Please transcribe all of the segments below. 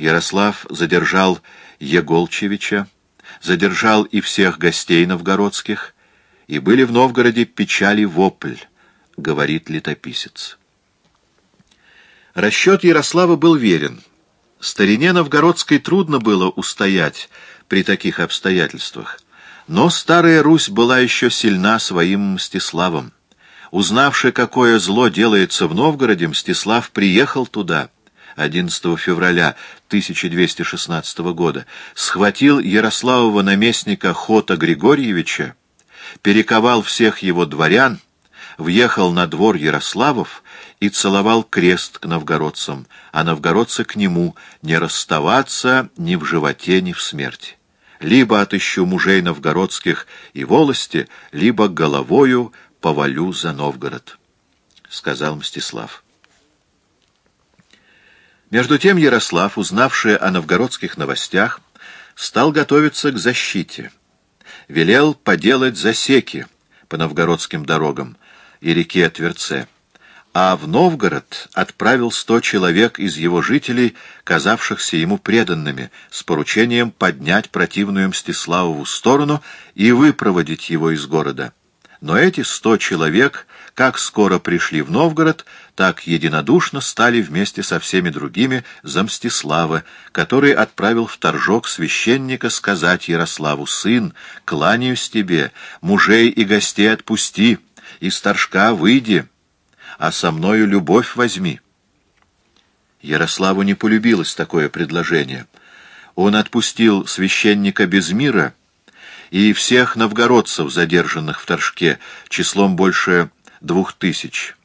Ярослав задержал Еголчевича, задержал и всех гостей новгородских, и были в Новгороде печали вопль, говорит летописец. Расчет Ярослава был верен. Старине новгородской трудно было устоять при таких обстоятельствах, но Старая Русь была еще сильна своим Мстиславом. Узнавши, какое зло делается в Новгороде, Мстислав приехал туда — 11 февраля 1216 года схватил Ярославова наместника Хота Григорьевича, перековал всех его дворян, въехал на двор Ярославов и целовал крест к новгородцам, а новгородцы к нему не расставаться ни в животе, ни в смерти. Либо отыщу мужей новгородских и волости, либо головою повалю за Новгород, — сказал Мстислав. Между тем Ярослав, узнавший о новгородских новостях, стал готовиться к защите. Велел поделать засеки по новгородским дорогам и реке Тверце, а в Новгород отправил сто человек из его жителей, казавшихся ему преданными, с поручением поднять противную Мстиславову сторону и выпроводить его из города. Но эти сто человек, как скоро пришли в Новгород, так единодушно стали вместе со всеми другими за Мстислава, который отправил в торжок священника сказать Ярославу, «Сын, кланяюсь тебе, мужей и гостей отпусти, из торжка выйди, а со мною любовь возьми». Ярославу не полюбилось такое предложение. Он отпустил священника без мира — и всех новгородцев, задержанных в Торжке, числом больше двух тысяч.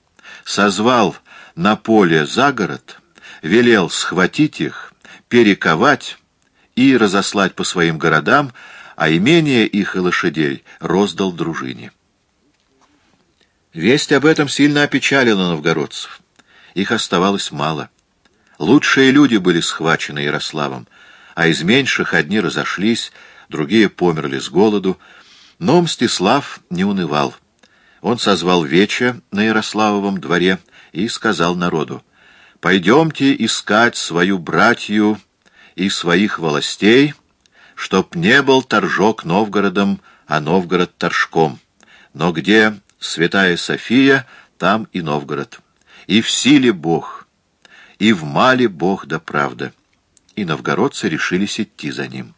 Созвал на поле за город, велел схватить их, перековать и разослать по своим городам, а имение их и лошадей роздал дружине. Весть об этом сильно опечалила новгородцев. Их оставалось мало. Лучшие люди были схвачены Ярославом, а из меньших одни разошлись, другие померли с голоду, но Мстислав не унывал. Он созвал вече на Ярославовом дворе и сказал народу, «Пойдемте искать свою братью и своих властей, чтоб не был торжок Новгородом, а Новгород торжком. Но где святая София, там и Новгород. И в силе Бог, и в мале Бог да правда». И новгородцы решились идти за ним.